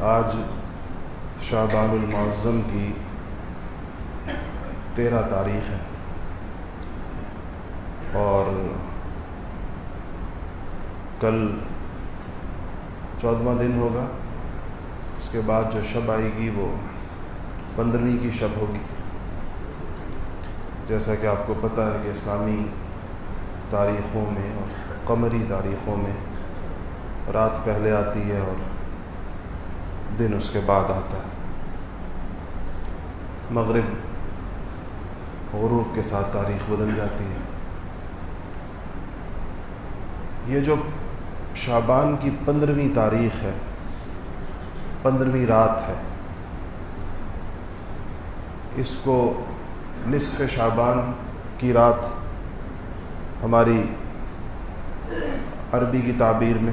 آج شعبان المعظم کی تیرہ تاریخ ہے۔ اور کل چودواں دن ہوگا۔ اس کے بعد جو شب آئے گی وہ پندرہویں کی شب ہوگی۔ جیسا کہ آپ کو پتہ ہے کہ اسلامی تاریخوں میں اور قمری تاریخوں میں رات پہلے آتی ہے اور دن اس کے بعد آتا ہے۔ مغرب غروب کے ساتھ تاریخ بدل جاتی ہے۔ یہ جو شابان کی پندرہویں تاریخ ہے، پندرہویں رات ہے، اس کو نصف شابان کی رات ہماری عربی کی تعبیر میں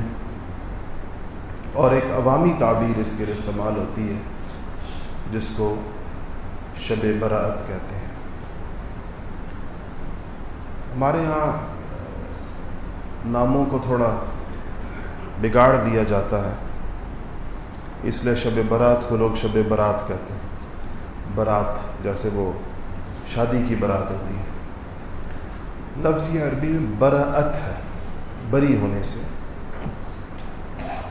اور ایک عوامی تعبیر اس کے لیے استعمال ہوتی ہے، جس کو شب برات کہتے ہیں۔ ہمارے ہاں ناموں کو تھوڑا بگاڑ دیا جاتا ہے، اس لیے شب برات کو لوگ شب برات کہتے ہیں۔ برات جیسے وہ شادی کی برات ہوتی ہے۔ لفظ یہ عربی میں برعت ہے، بری ہونے سے۔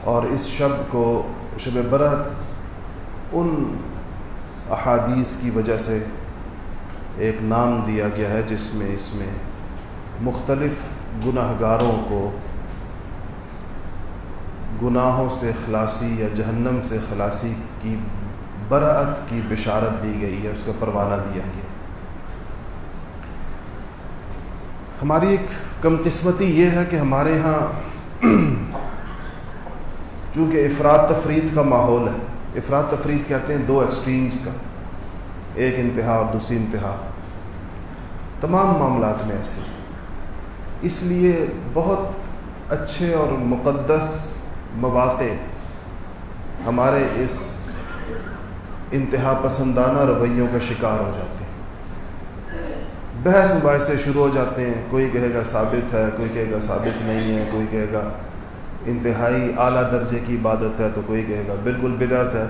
اور اس شب کو شب برات ان احادیث کی وجہ سے ایک نام دیا گیا ہے جس میں اس میں مختلف گناہ گاروں کو گناہوں سے خلاصی یا جہنم سے خلاصی کی برعت کی بشارت دی گئی ہے، اس کا پروانہ دیا گیا ہماری ایک کم قسمتی یہ ہے کہ ہمارے ہاں چونکہ افراد تفرید کا ماحول ہے۔ افراد تفرید کہتے ہیں دو ایکسٹریمز کا۔ ایک انتہا اور دوسری انتہا۔ تمام معاملات میں ایسے۔ اس لیے بہت اچھے اور مقدس مواقع ہمارے اس انتہا پسندانہ رویوں کا شکار ہو جاتے ہیں۔ بحث مباحث سے شروع ہو جاتے ہیں۔ کوئی کہے گا ثابت ہے، کوئی کہے گا ثابت نہیں ہے، کوئی کہے گا انتہائی اعلیٰ درجے کی عبادت ہے تو کوئی کہے گا بالکل بدعت ہے۔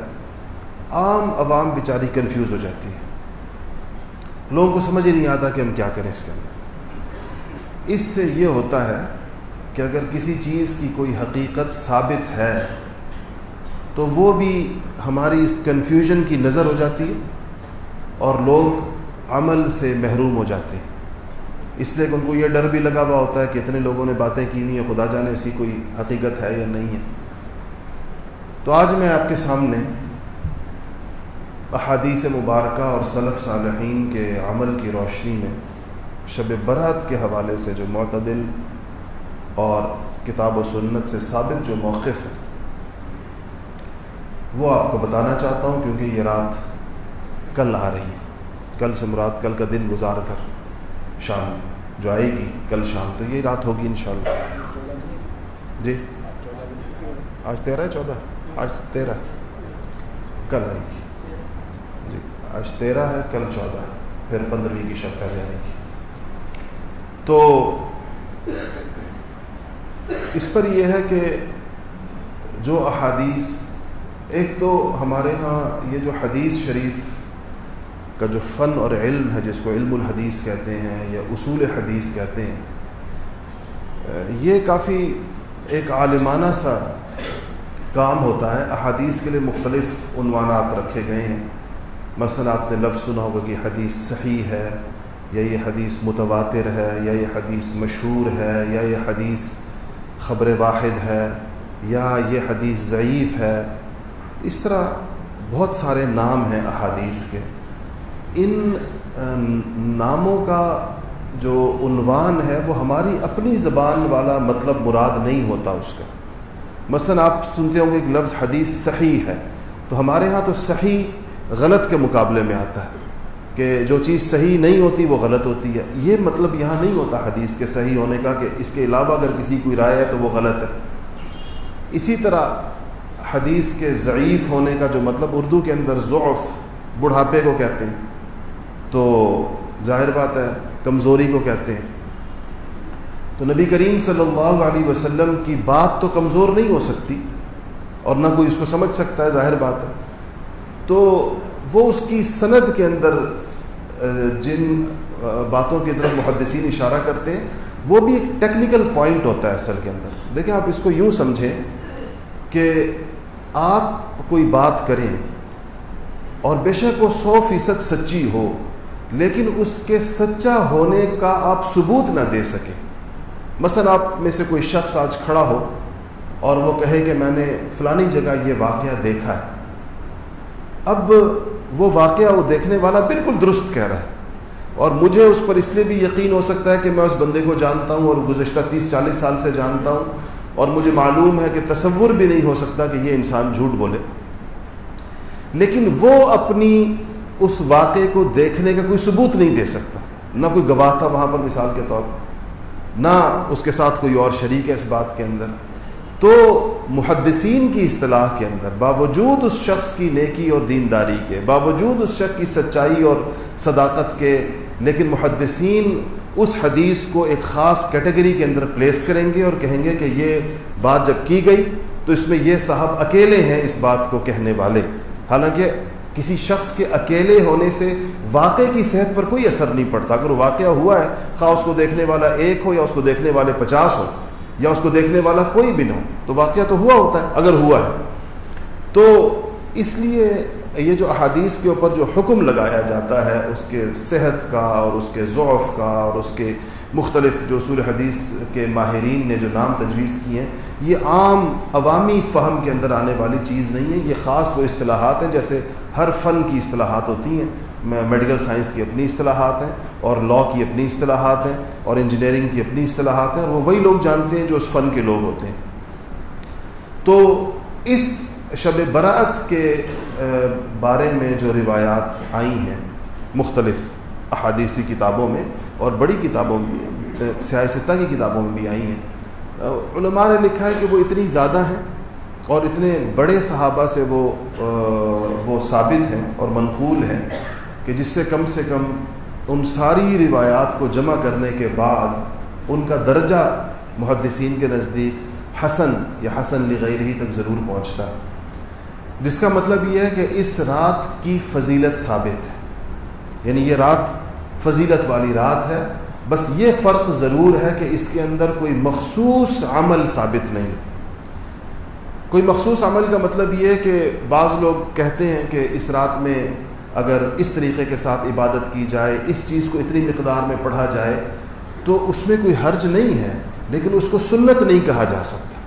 عام عوام بیچاری کنفیوز ہو جاتی ہے۔ لوگوں کو سمجھ ہی نہیں آتا کہ ہم کیا کریں اس کے اندر۔ اس سے یہ ہوتا ہے کہ اگر کسی چیز کی کوئی حقیقت ثابت ہے تو وہ بھی ہماری اس کنفیوژن کی نظر ہو جاتی ہے اور لوگ عمل سے محروم ہو جاتے ہیں۔ اس لیے کہ ان کو یہ ڈر بھی لگا ہوا ہوتا ہے کہ اتنے لوگوں نے باتیں کی نہیں ہے خدا جانے اس کی کوئی حقیقت ہے یا نہیں ہے۔ تو آج میں آپ کے سامنے احادیث مبارکہ اور صلف صالحین کے عمل کی روشنی میں شب برات کے حوالے سے جو معتدل اور کتاب و سنت سے ثابت جو موقف ہے، وہ آپ کو بتانا چاہتا ہوں کیونکہ یہ رات کل آ رہی ہے۔ کل سے مراد کل کا دن گزار کر۔ شام جو آئے گی، کل شام، تو یہ رات ہوگی انشاءاللہ۔ جی؟ آج تیرہ ہے، چودہ؟ آج تیرہ۔ کل آئے گی۔ جی آج تیرہ ہے، کل چودہ ہے۔ پھر پندرہویں کی شب پہلے آئے گی۔ تو اس پر یہ ہے کہ جو احادیث، ایک تو ہمارے ہاں یہ جو حدیث شریف کا جو فن اور علم ہے جس کو علم الحدیث کہتے ہیں یا اصول حدیث کہتے ہیں، یہ کافی ایک عالمانہ سا کام ہوتا ہے۔ احادیث کے لیے مختلف عنوانات رکھے گئے ہیں۔ مثلا آپ نے لفظ سنا ہوگا کہ حدیث صحیح ہے، یا یہ حدیث متواتر ہے، یا یہ حدیث مشہور ہے، یا یہ حدیث خبر واحد ہے، یا یہ حدیث ضعیف ہے۔ اس طرح بہت سارے نام ہیں احادیث کے۔ ان um, ناموں کا جو عنوان ہے وہ ہماری اپنی زبان والا مطلب مراد نہیں ہوتا اس کا۔ مثلا آپ سنتے ہوں گے ایک لفظ حدیث صحیح ہے، تو ہمارے ہاں تو صحیح غلط کے مقابلے میں آتا ہے کہ جو چیز صحیح نہیں ہوتی وہ غلط ہوتی ہے۔ یہ مطلب یہاں نہیں ہوتا حدیث کے صحیح ہونے کا کہ اس کے علاوہ اگر کسی کوئی رائے ہے تو وہ غلط ہے۔ اسی طرح حدیث کے ضعیف ہونے کا جو مطلب اردو کے اندر ضعف، بڑھاپے کو کہتے ہیں۔ تو ظاہر بات ہے، کمزوری کو کہتے ہیں۔ تو نبی کریم صلی اللہ علیہ وسلم کی بات تو کمزور نہیں ہو سکتی اور نہ کوئی اس کو سمجھ سکتا ہے، ظاہر بات ہے۔ تو وہ اس کی سند کے اندر جن باتوں کی طرف محدثین اشارہ کرتے ہیں، وہ بھی ایک ٹیکنیکل پوائنٹ ہوتا ہے اصل کے اندر۔ دیکھیں، آپ اس کو یوں سمجھیں کہ آپ کوئی بات کریں اور بے شک وہ سو فیصد سچی ہو لیکن اس کے سچا ہونے کا آپ ثبوت نہ دے سکیں۔ مثلا آپ میں سے کوئی شخص آج کھڑا ہو اور وہ کہے کہ میں نے فلانی جگہ یہ واقعہ دیکھا ہے۔ اب وہ واقعہ وہ دیکھنے والا بالکل درست کہہ رہا ہے اور مجھے اس پر اس لیے بھی یقین ہو سکتا ہے کہ میں اس بندے کو جانتا ہوں اور گزشتہ تیس چالیس سال سے جانتا ہوں اور مجھے معلوم ہے کہ تصور بھی نہیں ہو سکتا کہ یہ انسان جھوٹ بولے۔ لیکن وہ اپنی اس واقعے کو دیکھنے کا کوئی ثبوت نہیں دے سکتا۔ نہ کوئی گواہ تھا وہاں پر مثال کے طور پر۔ نہ اس کے ساتھ کوئی اور شریک ہے اس بات کے اندر۔ تو محدثین کی اصطلاح کے اندر باوجود اس شخص کی نیکی اور دینداری کے، باوجود اس شخص کی سچائی اور صداقت کے، لیکن محدثین اس حدیث کو ایک خاص کیٹیگری کے اندر پلیس کریں گے اور کہیں گے کہ یہ بات جب کی گئی تو اس میں یہ صاحب اکیلے ہیں اس بات کو کہنے والے۔ حالانکہ کسی شخص کے اکیلے ہونے سے واقعے کی صحت پر کوئی اثر نہیں پڑتا۔ اگر واقعہ ہوا ہے، خواہ اس کو دیکھنے والا ایک ہو یا اس کو دیکھنے والے پچاس ہو یا اس کو دیکھنے والا کوئی بھی نہ ہو، تو واقعہ تو ہوا ہوتا ہے، اگر ہوا ہے۔ تو اس لیے یہ جو احادیث کے اوپر جو حکم لگایا جاتا ہے، اس کے صحت کا اور اس کے ضعف کا اور اس کے مختلف جو اصول حدیث کے ماہرین نے جو نام تجویز کیے ہیں، یہ عام عوامی فہم کے اندر آنے والی چیز نہیں ہے۔ یہ خاص وہ اصطلاحات ہیں جیسے ہر فن کی اصطلاحات ہوتی ہیں۔ میڈیکل سائنس کی اپنی اصطلاحات ہیں اور لاء کی اپنی اصطلاحات ہیں اور انجینئرنگ کی اپنی اصطلاحات ہیں اور وہ وہی لوگ جانتے ہیں جو اس فن کے لوگ ہوتے ہیں۔ تو اس شب براعت کے بارے میں جو روایات آئی ہیں مختلف احادیثی کتابوں میں اور بڑی کتابوں میں سیاستہ کی کتابوں میں بھی آئی ہیں۔ علماء نے لکھا ہے کہ وہ اتنی زیادہ ہیں اور اتنے بڑے صحابہ سے وہ وہ ثابت ہیں اور منقول ہیں کہ جس سے کم سے کم ان ساری روایات کو جمع کرنے کے بعد ان کا درجہ محدثین کے نزدیک حسن یا حسن لغیر ہی تک ضرور پہنچتا۔ ہے جس کا مطلب یہ ہے کہ اس رات کی فضیلت ثابت ہے۔ یعنی یہ رات فضیلت والی رات ہے۔ بس یہ فرق ضرور ہے کہ اس کے اندر کوئی مخصوص عمل ثابت نہیں۔ کوئی مخصوص عمل کا مطلب یہ ہے کہ بعض لوگ کہتے ہیں کہ اس رات میں اگر اس طریقے کے ساتھ عبادت کی جائے، اس چیز کو اتنی مقدار میں پڑھا جائے، تو اس میں کوئی حرج نہیں ہے، لیکن اس کو سنت نہیں کہا جا سکتا۔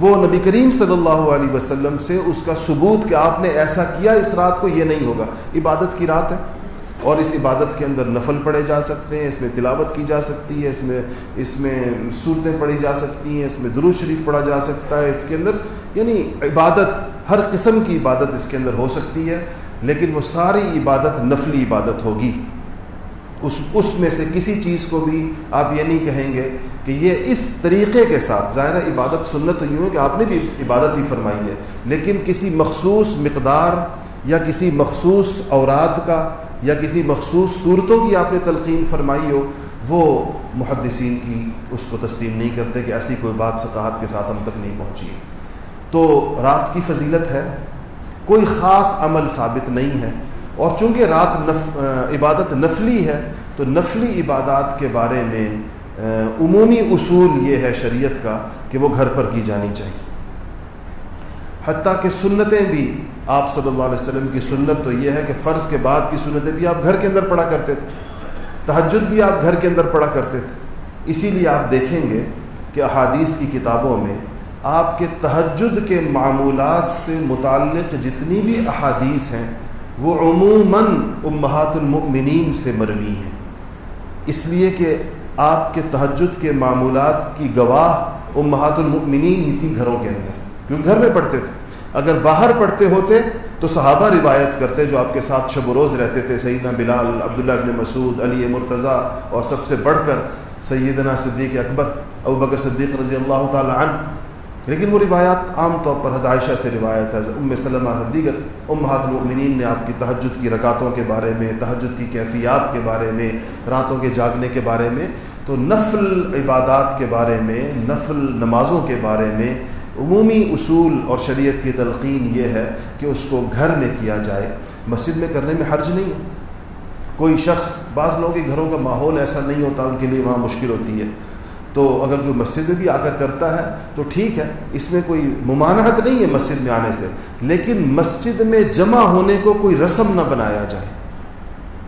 وہ نبی کریم صلی اللہ علیہ وسلم سے اس کا ثبوت کہ آپ نے ایسا کیا، اس رات کو یہ نہیں ہوگا۔ عبادت کی رات ہے اور اس عبادت کے اندر نفل پڑھے جا سکتے ہیں، اس میں تلاوت کی جا سکتی ہے، اس میں اس میں صورتیں پڑھی جا سکتی ہیں، اس میں درو شریف پڑھا جا سکتا ہے۔ اس کے اندر یعنی عبادت ہر قسم کی عبادت اس کے اندر ہو سکتی ہے، لیکن وہ ساری عبادت نفلی عبادت ہوگی۔ اس اس میں سے کسی چیز کو بھی آپ یہ نہیں کہیں گے کہ یہ اس طریقے کے ساتھ، ظاہر عبادت سنت تو یوں ہے کہ آپ نے بھی عبادت ہی فرمائی ہے، لیکن کسی مخصوص مقدار یا کسی مخصوص اوراد کا یا کسی مخصوص صورتوں کی آپ نے تلقین فرمائی ہو، وہ محدثین کی اس کو تسلیم نہیں کرتے کہ ایسی کوئی بات ثقافت کے ساتھ ہم تک نہیں پہنچی۔ تو رات کی فضیلت ہے، کوئی خاص عمل ثابت نہیں ہے۔ اور چونکہ رات نف عبادت نفلی ہے، تو نفلی عبادات کے بارے میں عمومی اصول یہ ہے شریعت کا کہ وہ گھر پر کی جانی چاہیے۔ حتیٰ کہ سنتیں بھی، آپ صلی اللہ علیہ وسلم کی سنت تو یہ ہے کہ فرض کے بعد کی سنتیں بھی آپ گھر کے اندر پڑھا کرتے تھے۔ تہجد بھی آپ گھر کے اندر پڑھا کرتے تھے۔ اسی لیے آپ دیکھیں گے کہ احادیث کی کتابوں میں آپ کے تہجد کے معمولات سے متعلق جتنی بھی احادیث ہیں، وہ عموماً امہات المؤمنین سے مروی ہیں۔ اس لیے کہ آپ کے تہجد کے معمولات کی گواہ امہات المؤمنین ہی تھی گھروں کے اندر۔ کیونکہ گھر میں پڑھتے تھے۔ اگر باہر پڑھتے ہوتے تو صحابہ روایت کرتے جو آپ کے ساتھ شب و روز رہتے تھے، سیدنا بلال، عبداللہ ابن مسعود، علی مرتضیٰ اور سب سے بڑھ کر سیدنا صدیق اکبر، ابو بکر صدیق رضی اللہ تعالیٰ عنہ۔ لیکن وہ روایات عام طور پر حد عائشہ سے روایت ہے ام سلمہ دیگر امہات المؤمنین نے آپ کی تہجد کی رکعتوں کے بارے میں، تہجد کی کیفیات کے بارے میں، راتوں کے جاگنے کے بارے میں، تو نفل عبادات کے بارے میں، نفل نمازوں کے بارے میں عمومی اصول اور شریعت کی تلقین یہ ہے کہ اس کو گھر میں کیا جائے۔ مسجد میں کرنے میں حرج نہیں ہے۔ کوئی شخص، بعض لوگوں کے گھروں کا ماحول ایسا نہیں ہوتا، ان کے لیے وہاں مشکل ہوتی ہے۔ تو اگر کوئی مسجد میں بھی آ کر کرتا ہے تو ٹھیک ہے، اس میں کوئی ممانعت نہیں ہے مسجد میں آنے سے۔ لیکن مسجد میں جمع ہونے کو کوئی رسم نہ بنایا جائے۔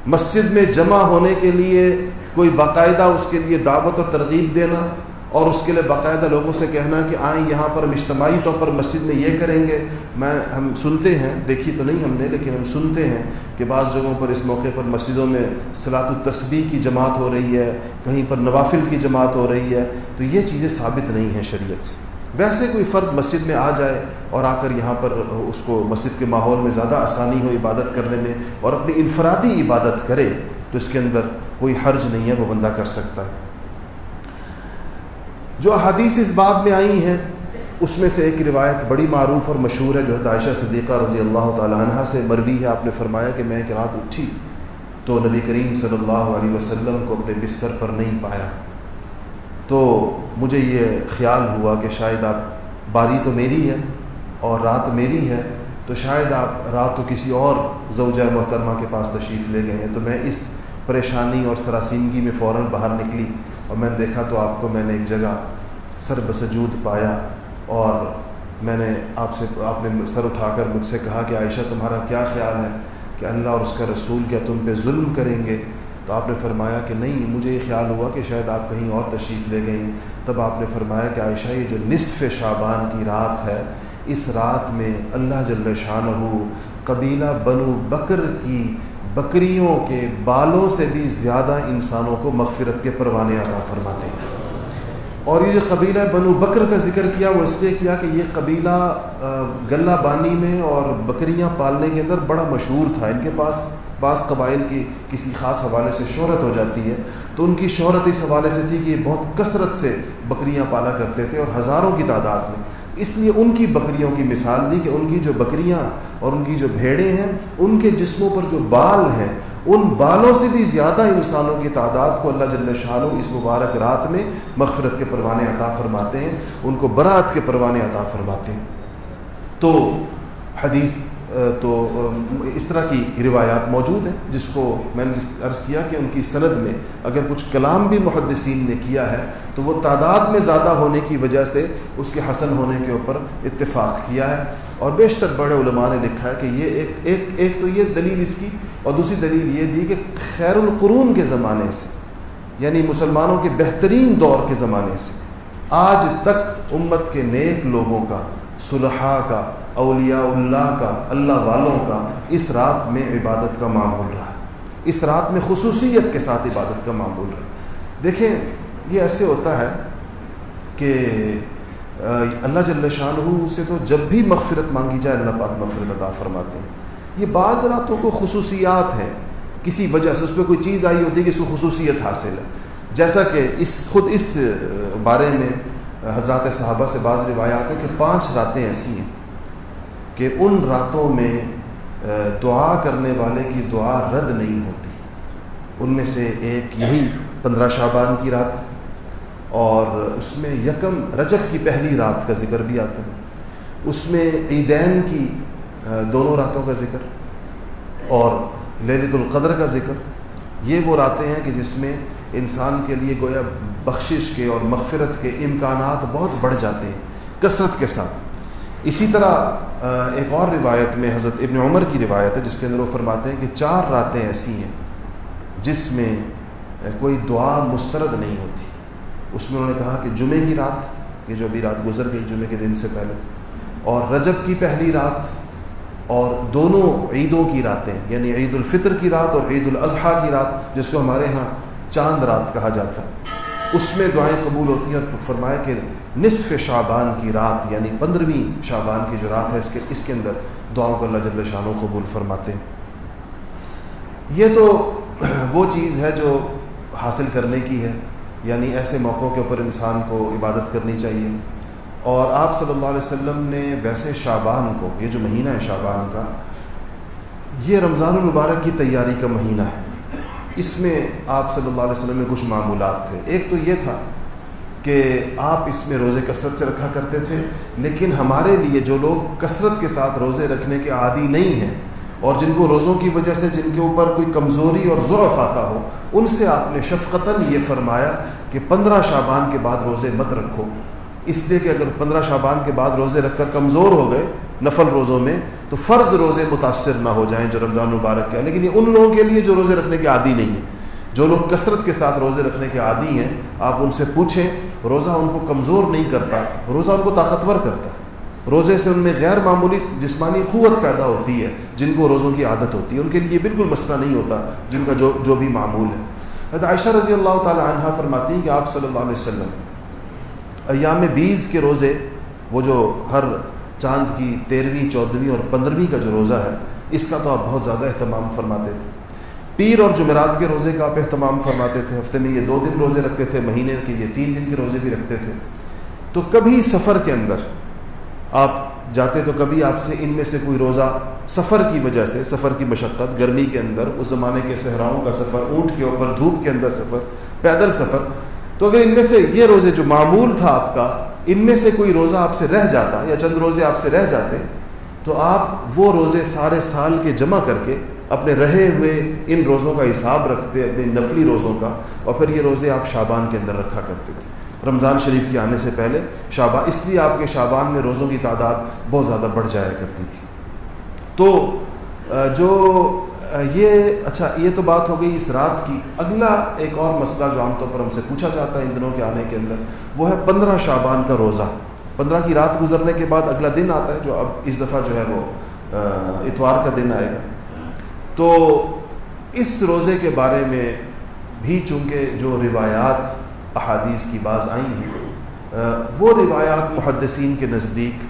مسجد میں جمع ہونے کے لیے کوئی باقاعدہ اس کے لیے دعوت اور ترغیب دینا اور اس کے لیے باقاعدہ لوگوں سے کہنا کہ آئیں یہاں پر اجتماعی طور پر مسجد میں یہ کریں گے۔ میں ہم سنتے ہیں، دیکھی تو نہیں ہم نے، لیکن ہم سنتے ہیں کہ بعض جگہوں پر اس موقع پر مسجدوں میں صلاۃ التسبیح کی جماعت ہو رہی ہے، کہیں پر نوافل کی جماعت ہو رہی ہے۔ تو یہ چیزیں ثابت نہیں ہیں شریعت سے۔ ویسے کوئی فرد مسجد میں آ جائے اور آ کر یہاں پر اس کو مسجد کے ماحول میں زیادہ آسانی ہو عبادت کرنے میں اور اپنی انفرادی عبادت کرے، تو اس کے اندر کوئی حرج نہیں ہے، وہ بندہ کر سکتا ہے۔ جو احادیث اس باب میں آئی ہیں، اس میں سے ایک روایت بڑی معروف اور مشہور ہے، جو عائشہ صدیقہ رضی اللہ تعالیٰ عنہ سے مروی ہے۔ آپ نے فرمایا کہ میں ایک رات اٹھی تو نبی کریم صلی اللہ علیہ وسلم کو اپنے بستر پر نہیں پایا۔ تو مجھے یہ خیال ہوا کہ شاید آپ باری تو میری ہے اور رات میری ہے، تو شاید آپ رات تو کسی اور زوجہ محترمہ کے پاس تشریف لے گئے ہیں۔ تو میں اس پریشانی اور سراسیمگی میں فوراً باہر نکلی اور میں نے دیکھا تو آپ کو میں نے ایک جگہ سر بسجود پایا اور میں نے آپ سے آپ نے سر اٹھا کر مجھ سے کہا کہ عائشہ، تمہارا کیا خیال ہے کہ اللہ اور اس کا رسول کیا تم پہ ظلم کریں گے؟ تو آپ نے فرمایا کہ نہیں، مجھے یہ خیال ہوا کہ شاید آپ کہیں اور تشریف لے گئے تب آپ نے فرمایا کہ عائشہ، یہ جو نصف شابان کی رات ہے، اس رات میں اللہ جل شان ہو قبیلہ بنو بکر کی بکریوں کے بالوں سے بھی زیادہ انسانوں کو مغفرت کے پروانے عطا فرماتے ہیں۔ اور یہ جو قبیلہ بنو بکر کا ذکر کیا، وہ اس لیے کیا کہ یہ قبیلہ غلہ بانی میں اور بکریاں پالنے کے اندر بڑا مشہور تھا۔ ان کے پاس بعض قبائل کی کسی خاص حوالے سے شہرت ہو جاتی ہے۔ تو ان کی شہرت اس حوالے سے تھی کہ یہ بہت کثرت سے بکریاں پالا کرتے تھے اور ہزاروں کی تعداد میں۔ اس لیے ان کی بکریوں کی مثال دی کہ ان کی جو بکریاں اور ان کی جو بھیڑیں ہیں، ان کے جسموں پر جو بال ہیں ان بالوں سے بھی زیادہ انسانوں کی تعداد کو اللہ جل شاہ اس مبارک رات میں مغفرت کے پروانے عطا فرماتے ہیں، ان کو برات کے پروانے عطا فرماتے ہیں۔ تو حدیث، تو اس طرح کی روایات موجود ہیں، جس کو میں نے جس عرض کیا کہ ان کی سند میں اگر کچھ کلام بھی محدثین نے کیا ہے، تو وہ تعداد میں زیادہ ہونے کی وجہ سے اس کے حسن ہونے کے اوپر اتفاق کیا ہے۔ اور بیشتر بڑے علماء نے لکھا ہے کہ یہ ایک ایک ایک تو یہ دلیل اس کی اور دوسری دلیل یہ دی کہ خیر القرون کے زمانے سے یعنی مسلمانوں کے بہترین دور کے زمانے سے، آج تک امت کے نیک لوگوں کا، صلحاء کا، اولیاء اللہ کا، اللہ والوں کا اس رات میں عبادت کا معمول رہا اس رات میں خصوصیت کے ساتھ عبادت کا معمول رہا دیکھیں، یہ ایسے ہوتا ہے کہ اللہ جل شاہ سے تو جب بھی مغفرت مانگی جائے اللہ پاک مغفرت عطا فرماتے ہیں۔ یہ بعض راتوں کو خصوصیات ہیں۔ کسی وجہ سے اس پہ کوئی چیز آئی ہوتی ہے کہ اس کو خصوصیت حاصل ہے۔ جیسا کہ اس خود اس بارے میں حضرات صحابہ سے بعض روایات ہیں کہ پانچ راتیں ایسی ہیں کہ ان راتوں میں دعا کرنے والے کی دعا رد نہیں ہوتی۔ ان میں سے ایک yہی پندرہ شابان کی رات۔ اور اس میں یکم رجب کی پہلی رات کا ذکر بھی آتا ہے۔ اس میں عیدین کی دونوں راتوں کا ذکر اور للت القدر کا ذکر۔ یہ وہ راتیں ہیں کہ جس میں انسان کے لیے گویا بخشش کے اور مغفرت کے امکانات بہت بڑھ جاتے ہیں، کثرت کے ساتھ۔ اسی طرح ایک اور روایت میں حضرت ابن عمر کی روایت ہے، جس کے اندر وہ فرماتے ہیں کہ چار راتیں ایسی ہیں جس میں کوئی دعا مسترد نہیں ہوتی۔ اس میں انہوں نے کہا کہ جمعے کی رات، یہ جو ابھی رات گزر گئی، جمعے کے دن سے پہلے، اور رجب کی پہلی رات اور دونوں عیدوں کی راتیں یعنی عید الفطر کی رات اور عید الاضحیٰ کی رات، جس کو ہمارے ہاں چاند رات کہا جاتا ہے۔ اس میں دعائیں قبول ہوتی ہیں اور فرمایا کہ نصف شعبان کی رات یعنی پندرہویں شعبان کی جو رات ہے، اس کے اس کے اندر دعاؤں کو اللہ جل شاہ قبول فرماتے ہیں۔ یہ تو وہ چیز ہے جو حاصل کرنے کی ہے۔ یعنی ایسے موقعوں کے اوپر انسان کو عبادت کرنی چاہیے۔ اور آپ صلی اللہ علیہ وسلم نے ویسے شعبان کو، یہ جو مہینہ ہے شعبان کا، یہ رمضان المبارک کی تیاری کا مہینہ ہے۔ اس میں آپ صلی اللہ علیہ وسلم میں کچھ معمولات تھے۔ ایک تو یہ تھا کہ آپ اس میں روزے کثرت سے رکھا کرتے تھے، لیکن ہمارے لیے جو لوگ کثرت کے ساتھ روزے رکھنے کے عادی نہیں ہیں، اور جن کو روزوں کی وجہ سے جن کے اوپر کوئی کمزوری اور ضرف آتا ہو، ان سے آپ نے شفقتاً یہ فرمایا کہ پندرہ شابان کے بعد روزے مت رکھو۔ اس لیے کہ اگر پندرہ شابان کے بعد روزے رکھ کر کمزور ہو گئے نفل روزوں میں، تو فرض روزے متاثر نہ ہو جائیں جو رمضان مبارک کا ہے لیکن یہ ان لوگوں کے لیے جو روزے رکھنے کے عادی نہیں ہیں۔ جو لوگ کثرت کے ساتھ روزے رکھنے کے عادی ہیں، آپ ان سے پوچھیں، روزہ ان کو کمزور نہیں کرتا، روزہ ان کو طاقتور کرتا۔ ہے روزے سے ان میں غیر معمولی جسمانی قوت پیدا ہوتی ہے، جن کو روزوں کی عادت ہوتی ہے۔ ان کے لیے بالکل مسئلہ نہیں ہوتا، جن کا جو جو بھی معمول ہے۔ حضرت عائشہ رضی اللہ تعالیٰ عنہ فرماتی ہیں کہ آپ صلی اللہ علیہ وسلم، ایام بیس کے روزے، وہ جو ہر چاند کی تیرہویں چودھویں اور پندرہویں کا جو روزہ ہے، اس کا تو آپ بہت زیادہ اہتمام فرماتے تھے۔ پیر اور جمعرات کے روزے کا آپ اہتمام فرماتے تھے۔ ہفتے میں یہ دو دن روزے رکھتے تھے، مہینے کے یہ تین دن کے روزے بھی رکھتے تھے۔ تو کبھی سفر کے اندر آپ جاتے تو کبھی آپ سے ان میں سے کوئی روزہ سفر کی وجہ سے، سفر کی مشقت، گرمی کے اندر، اس زمانے کے صحراؤں کا سفر، اونٹ کے اوپر، دھوپ کے اندر سفر، پیدل سفر۔ تو اگر ان میں سے یہ روزے جو معمول تھا آپ کا، ان میں سے کوئی روزہ آپ سے رہ جاتا یا چند روزے آپ سے رہ جاتے، تو آپ وہ روزے سارے سال کے جمع کر کے اپنے رہے ہوئے ان روزوں کا حساب رکھتے، اپنے نفلی روزوں کا، اور پھر یہ روزے آپ شابان کے اندر رکھا کرتے تھے۔ رمضان شریف کے آنے سے پہلے شابان اس لیے آپ کے شابان میں روزوں کی تعداد بہت زیادہ بڑھ جایا کرتی تھی۔ تو جو یہ اچھا یہ تو بات ہو گئی اس رات کی۔ اگلا ایک اور مسئلہ جو عام طور پر ہم سے پوچھا جاتا ہے ان دنوں کے آنے کے اندر، وہ ہے پندرہ شابان کا روزہ۔ پندرہ کی رات گزرنے کے بعد اگلا دن آتا ہے جو اب اس دفعہ جو ہے وہ اتوار کا دن آئے گا۔ تو اس روزے کے بارے میں بھی چونکہ جو روایات احادیث کی باز آئی ہیں۔ وہ روایات محدثین کے نزدیک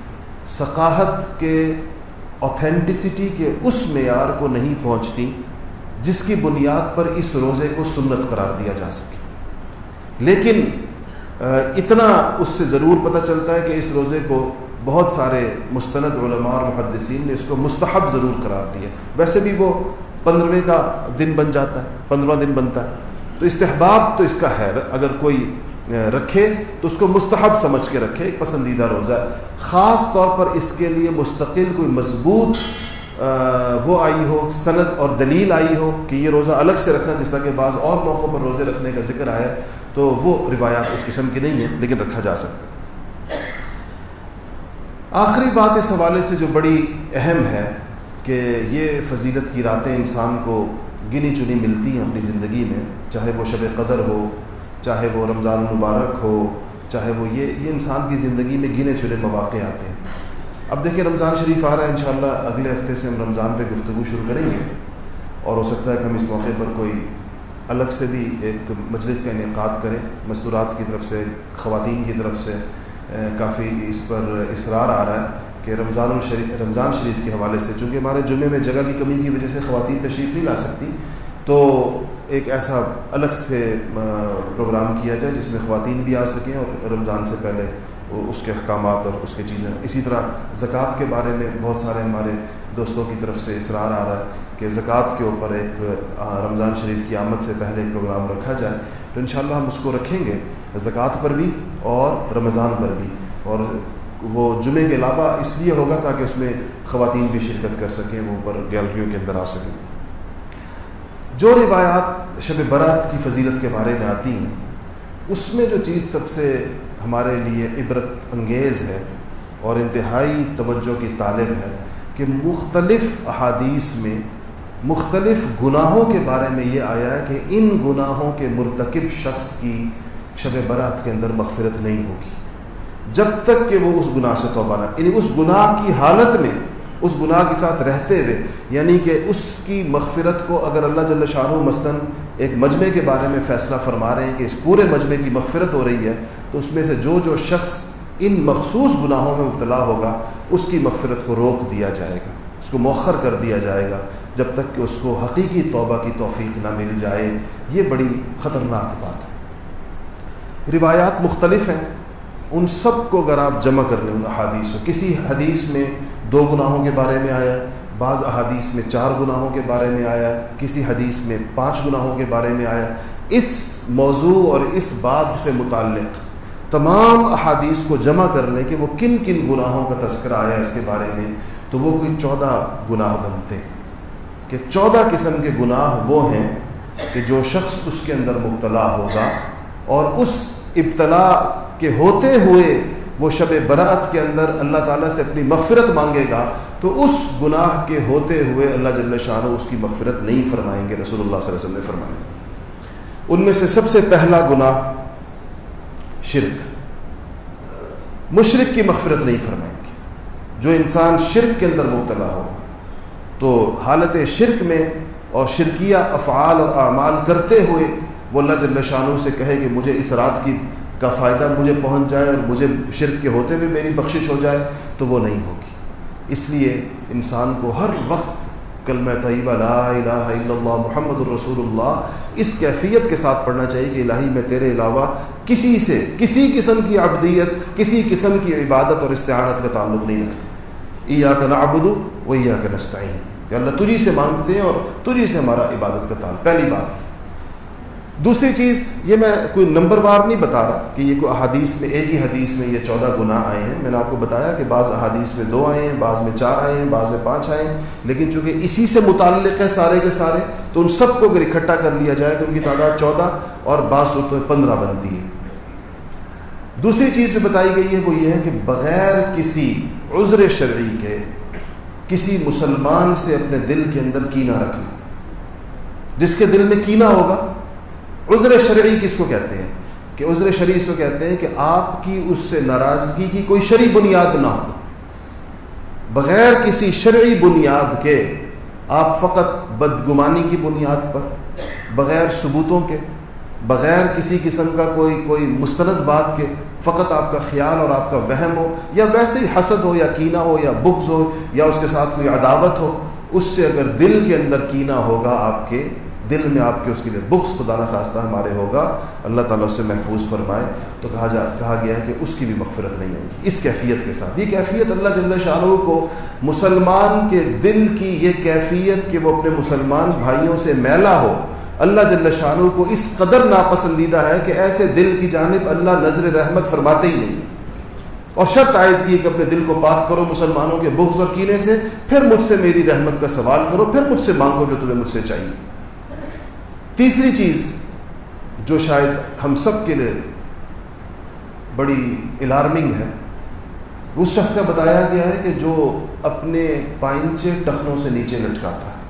ثقافت کے اوتھینٹسٹی کے اس معیار کو نہیں پہنچتی جس کی بنیاد پر اس روزے کو سنت قرار دیا جا سکے۔ لیکن اتنا اس سے ضرور پتہ چلتا ہے کہ اس روزے کو بہت سارے مستند علماء اور محدثین نے اس کو مستحب ضرور قرار دیا۔ ویسے بھی وہ پندرہویں کا دن بن جاتا ہے پندرہ دن بنتا ہے۔ تو استحباب تو اس کا ہے۔ اگر کوئی رکھے تو اس کو مستحب سمجھ کے رکھے، ایک پسندیدہ روزہ۔ ہے خاص طور پر اس کے لیے مستقل کوئی مضبوط وہ آئی ہو، سند اور دلیل آئی ہو کہ یہ روزہ الگ سے رکھنا، جس طرح کہ بعض اور موقعوں پر روزے رکھنے کا ذکر آیا تو وہ روایات اس قسم کی نہیں ہیں، لیکن رکھا جا سکتا آخری بات اس حوالے سے جو بڑی اہم ہے کہ یہ فضیلت کی راتیں انسان کو گنی چنی ملتی ہیں اپنی زندگی میں، چاہے وہ شب قدر ہو، چاہے وہ رمضان مبارک ہو، چاہے وہ یہ یہ انسان کی زندگی میں گنے چنے مواقع آتے ہیں۔ اب دیکھیں رمضان شریف آ رہا ہے، انشاءاللہ اگلے ہفتے سے ہم رمضان پہ گفتگو شروع کریں گے۔ اور ہو سکتا ہے کہ ہم اس موقع پر کوئی الگ سے بھی ایک مجلس کا انعقاد کریں، مستورات کی طرف سے، خواتین کی طرف سے کافی اس پر اصرار آ رہا ہے۔ کہ رمضان الشریف رمضان شریف کے حوالے سے، چونکہ ہمارے جمعے میں جگہ کی کمی کی وجہ سے خواتین تشریف نہیں لا سکتی، تو ایک ایسا الگ سے پروگرام کیا جائے جس میں خواتین بھی آ سکیں اور رمضان سے پہلے اس کے احکامات اور اس کے چیزیں۔ اسی طرح زکوٰۃ کے بارے میں بہت سارے ہمارے دوستوں کی طرف سے اصرار آ رہا ہے کہ زکوٰۃ کے اوپر ایک رمضان شریف کی آمد سے پہلے ایک پروگرام رکھا جائے، تو انشاءاللہ ہم اس کو رکھیں گے، زکوٰۃ پر بھی اور رمضان پر بھی۔ اور وہ جمعے کے علاوہ اس لیے ہوگا تاکہ اس میں خواتین بھی شرکت کر سکیں، وہ اوپر گیلریوں کے اندر آ سکیں۔ جو روایات شب برات کی فضیلت کے بارے میں آتی ہیں، اس میں جو چیز سب سے ہمارے لیے عبرت انگیز ہے اور انتہائی توجہ کی طالب ہے کہ مختلف احادیث میں مختلف گناہوں کے بارے میں یہ آیا ہے کہ ان گناہوں کے مرتکب شخص کی شب برات کے اندر مغفرت نہیں ہوگی۔ جب تک کہ وہ اس گناہ سے توبہ نہ یعنی اس گناہ کی حالت میں اس گناہ کے ساتھ رہتے ہوئے یعنی کہ اس کی مغفرت کو اگر اللہ جل شاہ مثلاً ایک مجمع کے بارے میں فیصلہ فرما رہے ہیں کہ اس پورے مجمع کی مغفرت ہو رہی ہے، تو اس میں سے جو جو شخص ان مخصوص گناہوں میں مبتلا ہوگا، اس کی مغفرت کو روک دیا جائے گا، اس کو مؤخر کر دیا جائے گا، جب تک کہ اس کو حقیقی توبہ کی توفیق نہ مل جائے۔ یہ بڑی خطرناک بات ہے۔ روایات مختلف ہیں۔ ان سب کو اگر آپ جمع کر لیں ان احادیث کو، کسی حدیث میں دو گناہوں کے بارے میں آیا، بعض احادیث میں چار گناہوں کے بارے میں آیا، کسی حدیث میں پانچ گناہوں کے بارے میں آیا، اس موضوع اور اس باب سے متعلق تمام احادیث کو جمع کر لیں کہ وہ کن کن گناہوں کا تذکرہ آیا اس کے بارے میں، تو وہ کوئی چودہ گناہ بنتے۔ کہ چودہ قسم کے گناہ وہ ہیں کہ جو شخص اس کے اندر مبتلا ہوگا اور اس ابتلا کے ہوتے ہوئے وہ شب برات کے اندر اللہ تعالیٰ سے اپنی مغفرت مانگے گا، تو اس گناہ کے ہوتے ہوئے اللہ جل شاہ اس کی مغفرت نہیں فرمائیں گے، رسول اللہ صلی اللہ علیہ وسلم نے فرمائے ان میں سے سب سے پہلا گناہ شرک۔ مشرق کی مغفرت نہیں فرمائیں گے۔ جو انسان شرک کے اندر مبتلا ہوگا تو حالت شرک میں اور شرکیہ افعال اور اعمال کرتے ہوئے وہ اللہ جل شاہ سے کہے کہ مجھے اس رات کی کا فائدہ مجھے پہنچ جائے اور مجھے شرک کے ہوتے ہوئے میری بخشش ہو جائے تو وہ نہیں ہوگی۔ اس لیے انسان کو ہر وقت کلمہ طیبہ لا الہ الا اللہ محمد الرسول اللہ اس کیفیت کے ساتھ پڑھنا چاہیے کہ الہی میں تیرے علاوہ کسی سے کسی قسم کی عبدیت، کسی قسم کی عبادت اور استعانت کا تعلق نہیں رکھتا۔ ای کا نعبد و ایا کا نستعین اللہ تجھی سے مانگتے ہیں اور تجھی سے ہمارا عبادت کا تعلق پہلی بات۔ دوسری چیز، یہ میں کوئی نمبر وار نہیں بتا رہا کہ یہ کوئی احادیث میں، ایک ہی حدیث میں یہ چودہ گناہ آئے ہیں۔ میں نے آپ کو بتایا کہ بعض احادیث میں دو آئے ہیں، بعض میں چار آئے ہیں، بعض میں پانچ آئے ہیں۔ لیکن چونکہ اسی سے متعلق ہے سارے کے سارے، تو ان سب کو اگر اکٹھا کر لیا جائے تو ان کی تعداد چودہ اور بعض صورت میں پندرہ بنتی ہے۔ دوسری چیز جو بتائی گئی ہے وہ یہ ہے کہ بغیر کسی عذر شرعی کے کسی مسلمان سے اپنے دل کے اندر کینہ رکھنا جس کے دل میں کینہ ہوگا عذر شرعی کس کو کہتے ہیں؟ کہ عذر شرعی اس کو کہتے ہیں کہ آپ کی اس سے ناراضگی کی کوئی شرعی بنیاد نہ ہو۔ بغیر کسی شرعی بنیاد کے آپ فقط بدگمانی کی بنیاد پر، بغیر ثبوتوں کے، بغیر کسی قسم کا کوئی کوئی مستند بات کے فقط آپ کا خیال اور آپ کا وہم ہو، یا ویسے ہی حسد ہو، یا کینہ ہو، یا بغض ہو، یا اس کے ساتھ کوئی عداوت ہو، اس سے اگر دل کے اندر کینہ ہوگا آپ کے دل میں آپ کے اس کے لیے بخص خدا نخواستہ ہمارے ہوگا۔ اللہ تعالیٰ اس سے محفوظ فرمائے۔ تو کہا جا، کہا گیا ہے کہ اس کی بھی مغفرت نہیں ہوگی۔ اس کیفیت کے ساتھ، یہ کیفیت اللہ جل شاہ کو مسلمان کے دل کی یہ کیفیت کہ وہ اپنے مسلمان بھائیوں سے میلا ہو۔ اللہ جل شاہ کو اس قدر ناپسندیدہ ہے کہ ایسے دل کی جانب اللہ نظر رحمت فرماتے ہی نہیں۔ اور شرط عائد کی کہ اپنے دل کو پاک کرو مسلمانوں کے بغض اور کینے سے۔ پھر مجھ سے میری رحمت کا سوال کرو، پھر مجھ سے مانگو جو تمہیں مجھ سے چاہیے۔ تیسری چیز جو شاید ہم سب کے لیے بڑی الارمنگ ہے اس شخص کا بتایا گیا ہے کہ جو اپنے پائنچے ٹخنوں سے نیچے لٹکاتا ہے۔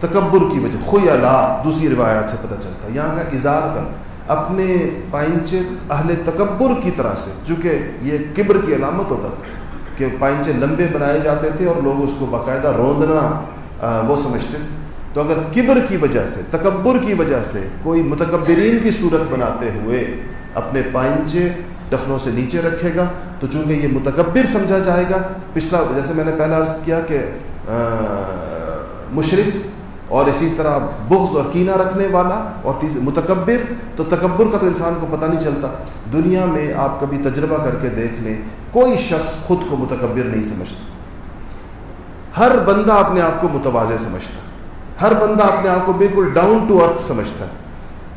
تکبر کی وجہ، خوی اللہ دوسری روایات سے پتہ چلتا ہے۔ یہاں کا اظہار کر، اپنے پائنچے اہل تکبر کی طرح سے، چونکہ یہ کبر کی علامت ہوتا تھا کہ پائنچے لمبے بنائے جاتے تھے اور لوگ اس کو باقاعدہ روندنا وہ سمجھتے تھے۔ تو اگر کبر کی وجہ سے، تکبر کی وجہ سے کوئی متکبرین کی صورت بناتے ہوئے اپنے پائنچے ٹخنوں سے نیچے رکھے گا، تو چونکہ یہ متکبر سمجھا جائے گا، پچھلا جیسے میں نے پہلا عرض کیا کہ مشرق اور اسی طرح بغض اور کینہ رکھنے والا اور تیسرے متکبر، تو تکبر کا تو انسان کو پتہ نہیں چلتا۔ دنیا میں آپ کبھی تجربہ کر کے دیکھ لیں، کوئی شخص خود کو متکبر نہیں سمجھتا۔ ہر بندہ اپنے آپ کو متوازے سمجھتا۔ ہر بندہ اپنے آپ کو بالکل ڈاؤن ٹو ارتھ سمجھتا ہے۔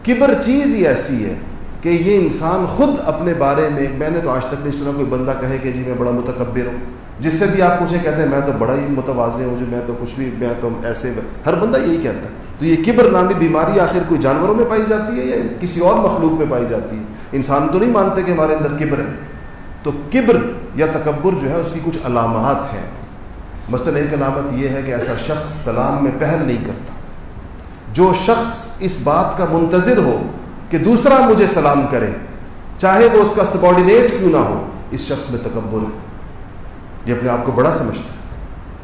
کبر چیز ہی ایسی ہے کہ یہ انسان خود اپنے بارے میں میں نے تو آج تک نہیں سنا کوئی بندہ کہے کہ جی میں بڑا متکبر ہوں۔ جس سے بھی آپ پوچھیں، کہتے ہیں میں تو بڑا ہی متوازے ہوں جو میں تو کچھ بھی، میں تو ایسے ہر بندہ یہی کہتا ہے۔ تو یہ کبر نامی بیماری آخر کوئی جانوروں میں پائی جاتی ہے یا کسی اور مخلوق میں پائی جاتی ہے؟ انسان تو نہیں مانتے کہ ہمارے اندر کبر ہے۔ تو کبر یا تکبر جو ہے، اس کی کچھ علامات ہیں۔ مثلا ایک علامت یہ ہے کہ ایسا شخص سلام میں پہل نہیں کرتا۔ جو شخص اس بات کا منتظر ہو کہ دوسرا مجھے سلام کرے، چاہے وہ اس کا سبارڈینیٹ کیوں نہ ہو، اس شخص میں تکبر ہے۔ یہ اپنے آپ کو بڑا سمجھتا ہے۔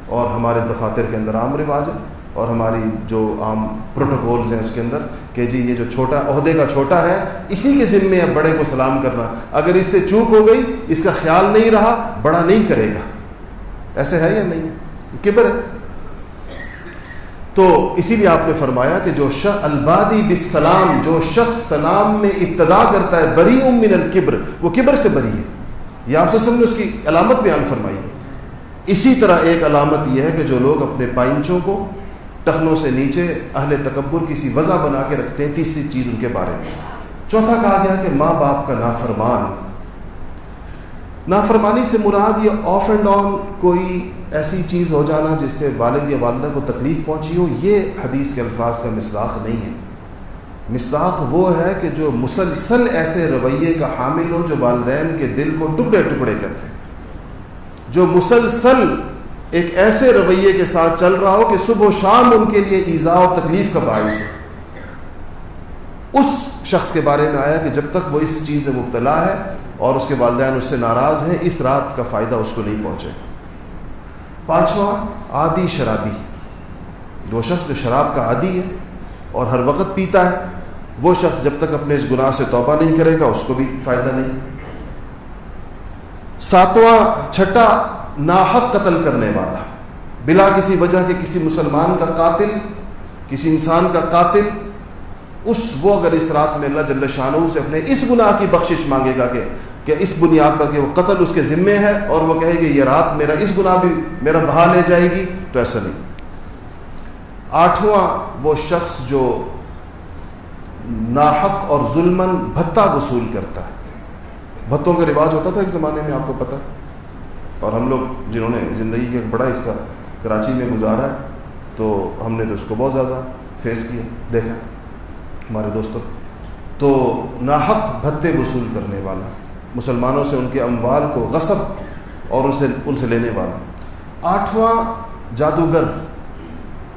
اور ہمارے دفاتر کے اندر عام رواج ہے۔ اور ہماری جو عام پروٹوکولز ہیں اس کے اندر کہ جی یہ جو چھوٹا عہدے کا چھوٹا ہے، اسی کے ذمے ہے بڑے کو سلام کرنا۔ اگر اس سے چوک ہو گئی، اس کا خیال نہیں رہا، بڑا نہیں کرے گا۔ ایسے ہے یا نہیں؟ کبر ہے۔ تو اسی لیے آپ نے فرمایا کہ جو شخ البادی بسلام جو شخص سلام میں ابتدا کرتا ہے بری من الکبر، وہ کبر سے بری ہے۔ یہ آپ سے نے اس کی علامت بیان فرمائی ہے۔ اسی طرح ایک علامت یہ ہے کہ جو لوگ اپنے پائنچوں کو ٹخنوں سے نیچے اہل تکبر کسی وضع بنا کے رکھتے ہیں، تیسری چیز ان کے بارے میں۔ چوتھا کہا گیا کہ ماں باپ کا نافرمان۔ نافرمانی سے مراد یہ آف اینڈ آن کوئی ایسی چیز ہو جانا جس سے والد یا والدہ کو تکلیف پہنچی ہو، یہ حدیث کے الفاظ کا مصداق نہیں ہے۔ مصداق وہ ہے کہ جو مسلسل ایسے رویے کا حامل ہو جو والدین کے دل کو ٹکڑے ٹکڑے کر دیں جو مسلسل ایک ایسے رویے کے ساتھ چل رہا ہو کہ صبح و شام ان کے لیے ایزا اور تکلیف کا باعث ہو۔ اس شخص کے بارے میں آیا کہ جب تک وہ اس چیز میں مبتلا ہے اور اس کے والدین اس سے ناراض ہیں، اس رات کا فائدہ اس کو نہیں پہنچے گا۔ پانچواں، عادی شرابی۔ وہ شخص جو شراب کا عادی ہے اور ہر وقت پیتا ہے، وہ شخص جب تک اپنے اس گناہ سے توبہ نہیں کرے گا، اس کو بھی فائدہ نہیں۔ ساتواں، چھٹا، ناحق قتل کرنے والا۔ بلا کسی وجہ کے کسی مسلمان کا قاتل، کسی انسان کا قاتل، اس وہ اگر اس رات میں اللہ جل شاہ سے اپنے اس گناہ کی بخشش مانگے گا کہ کہ اس بنیاد پر کہ وہ قتل اس کے ذمے ہے اور وہ کہے گی یہ رات میرا اس گناہ بھی میرا بہا لے جائے گی، تو ایسا نہیں۔ آٹھواں، وہ شخص جو ناحق اور ظلم بھتہ وصول کرتا ہے۔ بھتوں کا رواج ہوتا تھا ایک زمانے میں، آپ کو پتہ۔ اور ہم لوگ جنہوں نے زندگی کا ایک بڑا حصہ کراچی میں گزارا ہے تو ہم نے تو اس کو بہت زیادہ فیس کیا، دیکھا ہمارے دوستوں۔ تو ناحق بھتے وصول کرنے والا۔ مسلمانوں سے ان کے اموال کو غصب اور ان سے ان سے لینے والا۔ آٹھواں جادوگر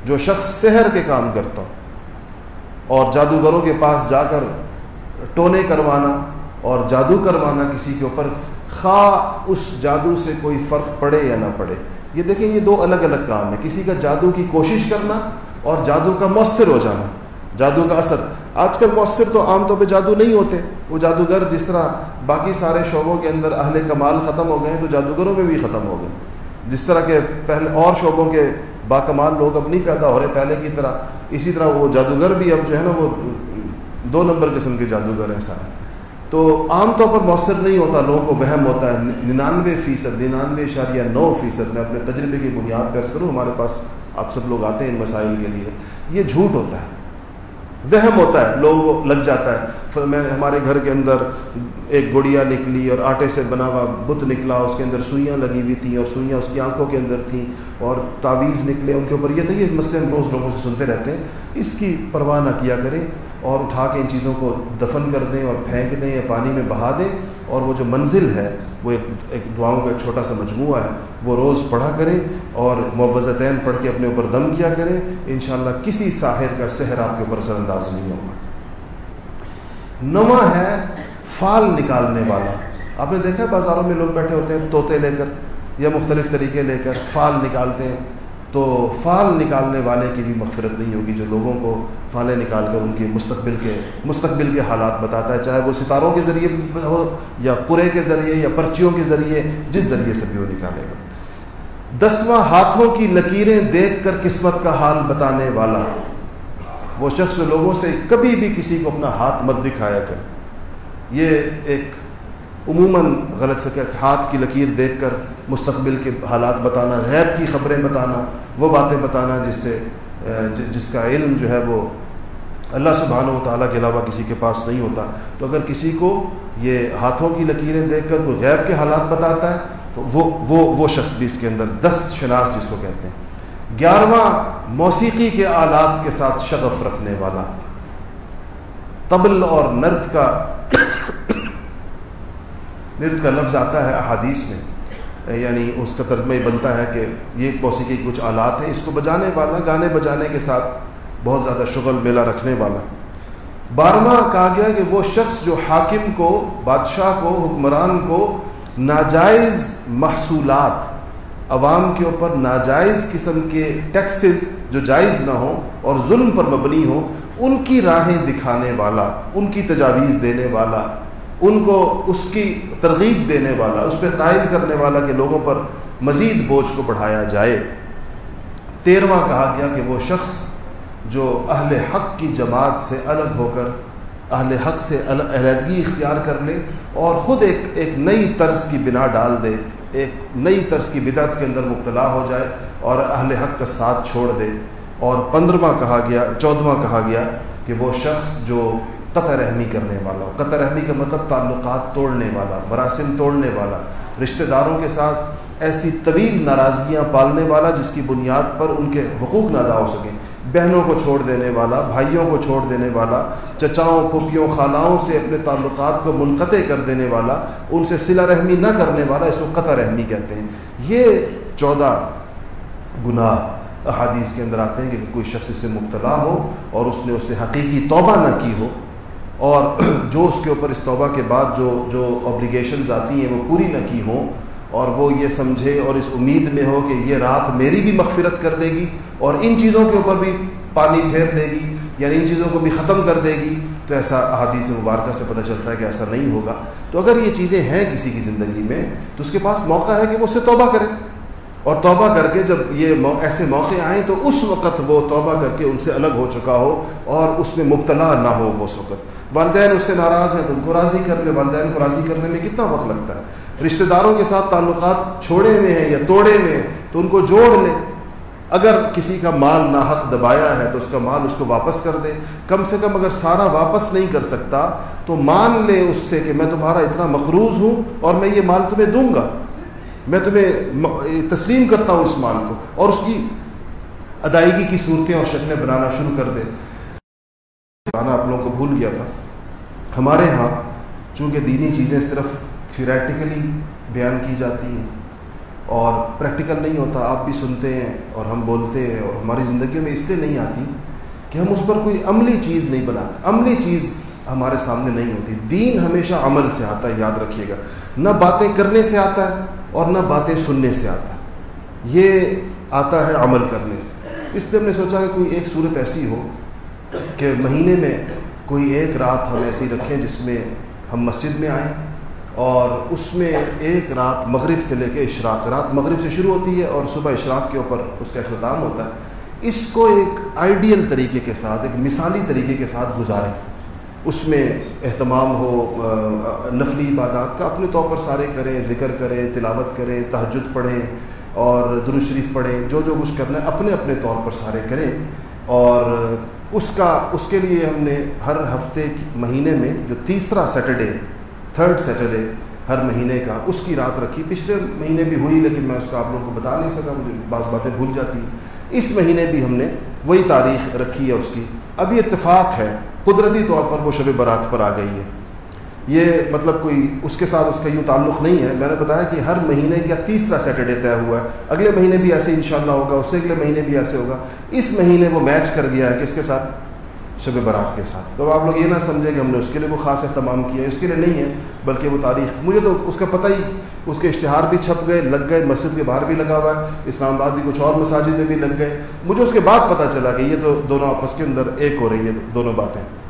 جو شخص سحر کے کام کرتا اور جادوگروں کے پاس جا کر ٹونے کروانا اور جادو کروانا کسی کے اوپر، خواہ اس جادو سے کوئی فرق پڑے یا نہ پڑے۔ یہ دیکھیں، یہ دو الگ الگ کام ہیں۔ کسی کا جادو کی کوشش کرنا اور جادو کا مؤثر ہو جانا، جادو کا اثر۔ آج کل مؤثر تو عام طور پہ جادو نہیں ہوتے۔ وہ جادوگر جس طرح باقی سارے شعبوں کے اندر اہل کمال ختم ہو گئے ہیں تو جادوگروں میں بھی ختم ہو گئے۔ جس طرح کے پہلے اور شعبوں کے باکمال لوگ اب نہیں پیدا ہو رہے پہلے کی طرح، اسی طرح وہ جادوگر بھی اب جو ہے نا وہ دو نمبر قسم کے جادوگر ہیں سارے۔ تو عام طور پر مؤثر نہیں ہوتا، لوگوں کو وہم ہوتا ہے۔ ننانوے فیصد، ننانوے اشاریہ نو فیصد، میں اپنے تجربے کی بنیاد پر کروں، ہمارے پاس آپ سب لوگ آتے ہیں ان مسائل کے لیے۔ یہ جھوٹ ہوتا ہے۔ وہم ہوتا ہے، لوگ لگ جاتا ہے۔ میں ہمارے گھر کے اندر ایک گڑیا نکلی اور آٹے سے بنا ہوا بت نکلا، اس کے اندر سوئیاں لگی ہوئی تھیں اور سوئیاں اس کی آنکھوں کے اندر تھیں اور تعویذ نکلے ان کے اوپر۔ یہ تھا یہ مسئلے ہم روز لوگوں سے سنتے رہتے ہیں۔ اس کی پرواہ نہ کیا کریں اور اٹھا کے ان چیزوں کو دفن کر دیں اور پھینک دیں یا پانی میں بہا دیں۔ اور وہ جو منزل ہے، وہ ایک ایک دعاؤں کا ایک چھوٹا سا مجموعہ ہے، وہ روز پڑھا کریں اور معوضتین پڑھ کے اپنے اوپر دم کیا کریں۔ انشاءاللہ کسی ساحر کا سحر آپ کے اوپر سر انداز نہیں ہوگا۔ نواں ہے فال نکالنے والا۔ آپ نے دیکھا بازاروں میں لوگ بیٹھے ہوتے ہیں طوطے لے کر یا مختلف طریقے لے کر فال نکالتے ہیں۔ تو فال نکالنے والے کی بھی مغفرت نہیں ہوگی جو لوگوں کو فالیں نکال کر ان کے مستقبل کے مستقبل کے حالات بتاتا ہے، چاہے وہ ستاروں کے ذریعے ہو یا قرے کے ذریعے یا پرچیوں کے ذریعے، جس ذریعے سے بھی وہ نکالے گا۔ دسواں، ہاتھوں کی لکیریں دیکھ کر قسمت کا حال بتانے والا۔ وہ شخص لوگوں سے کبھی بھی کسی کو اپنا ہاتھ مت دکھایا کر یہ ایک عموماً غلط فکر، ہاتھ کی لکیر دیکھ کر مستقبل کے حالات بتانا، غیب کی خبریں بتانا، وہ باتیں بتانا جس سے جس کا علم جو ہے وہ اللہ سبحانہ و تعالیٰ کے علاوہ کسی کے پاس نہیں ہوتا۔ تو اگر کسی کو یہ ہاتھوں کی لکیریں دیکھ کر کوئی غیب کے حالات بتاتا ہے، تو وہ وہ وہ شخص بھی اس کے اندر دست شناس جس کو کہتے ہیں۔ گیارہواں، موسیقی کے آلات کے ساتھ شغف رکھنے والا۔ طبل اور نرد کا نرد کا لفظ آتا ہے احادیث میں یعنی اس کا ترجمہ بنتا ہے کہ یہ موسیقی کچھ آلات ہیں، اس کو بجانے والا، گانے بجانے کے ساتھ بہت زیادہ شغل میلہ رکھنے والا۔ بارہواں کہا گیا کہ وہ شخص جو حاکم کو، بادشاہ کو، حکمران کو ناجائز محصولات، عوام کے اوپر ناجائز قسم کے ٹیکسز جو جائز نہ ہوں اور ظلم پر مبنی ہوں، ان کی راہیں دکھانے والا، ان کی تجاویز دینے والا ان کو اس کی ترغیب دینے والا، اس پہ قائم کرنے والا کہ لوگوں پر مزید بوجھ کو بڑھایا جائے۔ تیرواں کہا گیا کہ وہ شخص جو اہل حق کی جماعت سے الگ ہو کر، اہل حق سے علیحدگی اختیار کر لے اور خود ایک ایک نئی طرز کی بنا ڈال دے، ایک نئی طرز کی بدعت کے اندر مبتلا ہو جائے اور اہل حق کا ساتھ چھوڑ دے۔ اور پندرواں کہا گیا، چودھواں کہا گیا کہ وہ شخص جو قطع رحمی کرنے والا ہو قطع رحمی کا مطلب تعلقات توڑنے والا، مراسم توڑنے والا رشتہ داروں کے ساتھ ایسی طویل ناراضگیاں پالنے والا جس کی بنیاد پر ان کے حقوق نہ ادا ہو سکیں بہنوں کو چھوڑ دینے والا، بھائیوں کو چھوڑ دینے والا، چچاؤں، پھپھیوں خالاؤں سے اپنے تعلقات کو منقطع کر دینے والا، ان سے صلہ رحمی نہ کرنے والا اس کو قطع رحمی کہتے ہیں۔ یہ چودہ گناہ احادیث کے اندر آتے ہیں کہ کوئی شخص اس سے مبتلا ہو اور اس نے اس سے حقیقی توبہ نہ کی ہو۔ اور جو اس کے اوپر اس توبہ کے بعد جو جو اوبلیگیشنز آتی ہیں وہ پوری نہ کی ہوں اور وہ یہ سمجھے اور اس امید میں ہو کہ یہ رات میری بھی مغفرت کر دے گی اور ان چیزوں کے اوپر بھی پانی پھیر دے گی یعنی ان چیزوں کو بھی ختم کر دے گی۔ تو ایسا احادیث مبارکہ سے پتہ چلتا ہے کہ ایسا نہیں ہوگا۔ تو اگر یہ چیزیں ہیں کسی کی زندگی میں، تو اس کے پاس موقع ہے کہ وہ اس سے توبہ کرے۔ اور توبہ کر کے جب یہ ایسے موقع آئیں تو اس وقت وہ توبہ کر کے ان سے الگ ہو چکا ہو اور اس میں مبتلا نہ ہو وہ اس وقت۔ والدین اس سے ناراض ہیں تو ان کو راضی کر لے والدین کو راضی کرنے میں کتنا وقت لگتا ہے؟ رشتہ داروں کے ساتھ تعلقات چھوڑے ہوئے ہیں یا توڑے ہوئے ہیں، تو ان کو جوڑ لے اگر کسی کا مال نہ حق دبایا ہے تو اس کا مال اس کو واپس کر دے کم سے کم اگر سارا واپس نہیں کر سکتا، تو مان لے اس سے کہ میں تمہارا اتنا مقروض ہوں اور میں یہ مال تمہیں دوں گا۔ میں تمہیں تسلیم کرتا ہوں اس مال کو اور اس کی ادائیگی کی صورتیں اور شکلیں بنانا شروع کر دے بنانا آپ لوگوں کو بھول گیا تھا۔ ہمارے ہاں چونکہ دینی چیزیں صرف تھیوریٹیکلی بیان کی جاتی ہیں اور پریکٹیکل نہیں ہوتا، آپ بھی سنتے ہیں اور ہم بولتے ہیں اور ہماری زندگیوں میں اس لیے نہیں آتی کہ ہم اس پر کوئی عملی چیز نہیں بناتے۔ عملی چیز ہمارے سامنے نہیں ہوتی۔ دین ہمیشہ عمل سے آتا ہے، یاد رکھیے گا۔ نہ باتیں کرنے سے آتا ہے اور نہ باتیں سننے سے آتا ہے۔ یہ آتا ہے عمل کرنے سے۔ اس لیے ہم نے سوچا کہ کوئی ایک صورت ایسی ہو کہ مہینے میں کوئی ایک رات ہم ایسی رکھیں جس میں ہم مسجد میں آئیں اور اس میں ایک رات مغرب سے لے کے اشراق، رات مغرب سے شروع ہوتی ہے اور صبح اشراق کے اوپر اس کا اختتام ہوتا ہے۔ اس کو ایک آئیڈیل طریقے کے ساتھ، ایک مثالی طریقے کے ساتھ گزاریں۔ اس میں اہتمام ہو نفلی عبادات کا اپنے طور پر سارے کریں، ذکر کریں، تلاوت کریں، تہجد پڑھیں اور شریف پڑھیں، جو جو کچھ کرنا ہے، اپنے اپنے طور پر سارے کریں۔ اور اس کا، اس کے لیے ہم نے ہر ہفتے مہینے میں جو تیسرا سیٹرڈے تھرڈ سیٹرڈے ہر مہینے کا، اس کی رات رکھی۔ پچھلے مہینے بھی ہوئی لیکن میں اس کا آپ لوگوں کو بتا نہیں سکا، مجھے بعض باتیں بھول جاتی ہیں۔ اس مہینے بھی ہم نے وہی تاریخ رکھی ہے اس کی۔ ابھی اتفاق ہے۔ قدرتی طور پر وہ شب برات پر آ گئی ہے۔ یہ مطلب کوئی اس کے ساتھ اس کا یوں تعلق نہیں ہے۔ میں نے بتایا کہ ہر مہینے کا تیسرا سیٹرڈے طے ہوا ہے۔ اگلے مہینے بھی ایسے انشاءاللہ ہوگا، اس سے اگلے مہینے بھی ایسے ہوگا۔ اس مہینے وہ میچ کر گیا ہے کس کے ساتھ؟ شب برات کے ساتھ۔ تو آپ لوگ یہ نہ سمجھیں کہ ہم نے اس کے لیے وہ خاص اہتمام کیا اس کے لیے نہیں ہے، بلکہ وہ تاریخ، مجھے تو اس کا پتہ ہی، اس کے اشتہار بھی چھپ گئے، لگ گئے، مسجد کے باہر بھی لگا ہوا ہے، اسلام آباد کی کچھ اور مساجد میں بھی لگ گئے۔ مجھے اس کے بعد پتہ چلا کہ یہ تو دونوں آپس کے اندر ایک ہو رہی ہے، دونوں باتیں۔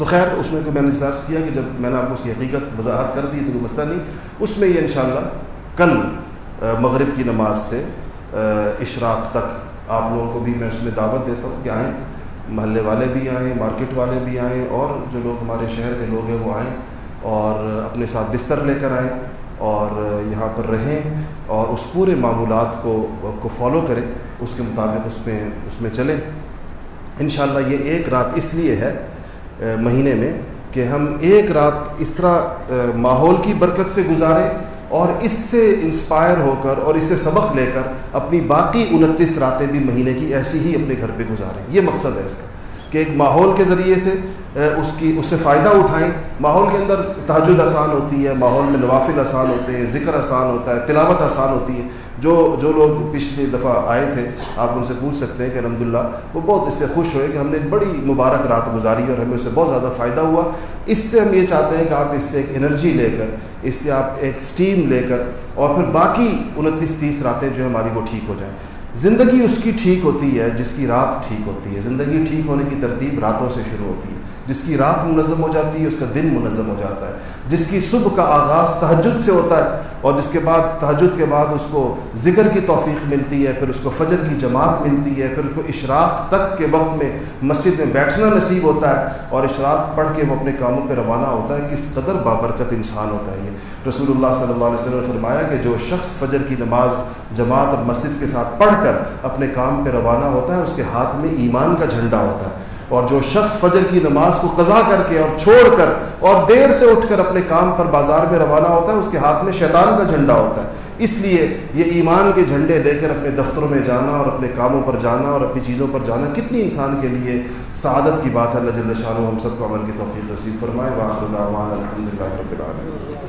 تو خیر، اس میں میں نے احساس کیا کہ جب میں نے آپ کو اس کی حقیقت وضاحت کر دی تو کوئی مسئلہ نہیں۔ اس میں یہ انشاءاللہ کل مغرب کی نماز سے اشراق تک آپ لوگوں کو بھی میں اس میں دعوت دیتا ہوں کہ آئیں۔ محلے والے بھی آئیں، مارکیٹ والے بھی آئیں اور جو لوگ ہمارے شہر کے لوگ ہیں وہ آئیں اور اپنے ساتھ بستر لے کر آئیں اور یہاں پر رہیں اور اس پورے معمولات کو کو فالو کریں۔ اس کے مطابق اس میں اس میں چلیں۔ انشاءاللہ یہ ایک رات اس لیے ہے مہینے میں کہ ہم ایک رات اس طرح ماحول کی برکت سے گزاریں اور اس سے انسپائر ہو کر اور اس سے سبق لے کر اپنی باقی انتیس راتیں بھی مہینے کی ایسی ہی اپنے گھر پہ گزاریں۔ یہ مقصد ہے اس کا، کہ ایک ماحول کے ذریعے سے اس کی، اس سے فائدہ اٹھائیں۔ ماحول کے اندر تحجد آسان ہوتی ہے، ماحول میں نوافل آسان ہوتے ہیں، ذکر آسان ہوتا ہے، تلاوت آسان ہوتی ہے۔ جو جو لوگ پچھلی دفعہ آئے تھے، آپ ان سے پوچھ سکتے ہیں کہ الحمد للہ وہ بہت اس سے خوش ہوئے کہ ہم نے ایک بڑی مبارک رات گزاری اور ہمیں اس سے بہت زیادہ فائدہ ہوا۔ اس سے ہم یہ چاہتے ہیں کہ آپ اس سے ایک انرجی لے کر، اس سے آپ ایک اسٹیم لے کر اور پھر باقی انتیس تیس راتیں جو ہماری وہ ٹھیک ہو جائیں۔ زندگی اس کی ٹھیک ہوتی ہے جس کی رات ٹھیک ہوتی ہے۔ زندگی ٹھیک ہونے کی ترتیب راتوں سے شروع ہوتی ہے۔ جس کی رات منظم ہو جاتی ہے، اس کا دن منظم ہو جاتا ہے۔ جس کی صبح کا آغاز تہجد سے ہوتا ہے اور جس کے بعد، تہجد کے بعد اس کو ذکر کی توفیق ملتی ہے، پھر اس کو فجر کی جماعت ملتی ہے، پھر اس کو اشراق تک کے وقت میں مسجد میں بیٹھنا نصیب ہوتا ہے اور اشراق پڑھ کے وہ اپنے کاموں پہ روانہ ہوتا ہے۔ کس قدر بابرکت انسان ہوتا ہے یہ۔ رسول اللہ صلی اللہ علیہ وسلم نے فرمایا کہ جو شخص فجر کی نماز، جماعت اور مسجد کے ساتھ پڑھ کر اپنے کام پہ روانہ ہوتا ہے، اس کے ہاتھ میں ایمان کا جھنڈا ہوتا ہے۔ اور جو شخص فجر کی نماز کو قضا کر کے اور چھوڑ کر اور دیر سے اٹھ کر اپنے کام پر بازار میں روانہ ہوتا ہے، اس کے ہاتھ میں شیطان کا جھنڈا ہوتا ہے۔ اس لیے یہ ایمان کے جھنڈے لے کر اپنے دفتروں میں جانا اور اپنے کاموں پر جانا اور اپنی چیزوں پر جانا کتنی انسان کے لیے سعادت کی بات ہے۔ اللہ جل شاہ ہم سب کو عمل کی توفیق نصیب فرمائے۔ واخر دعوانا الحمد للہ رب العالمین۔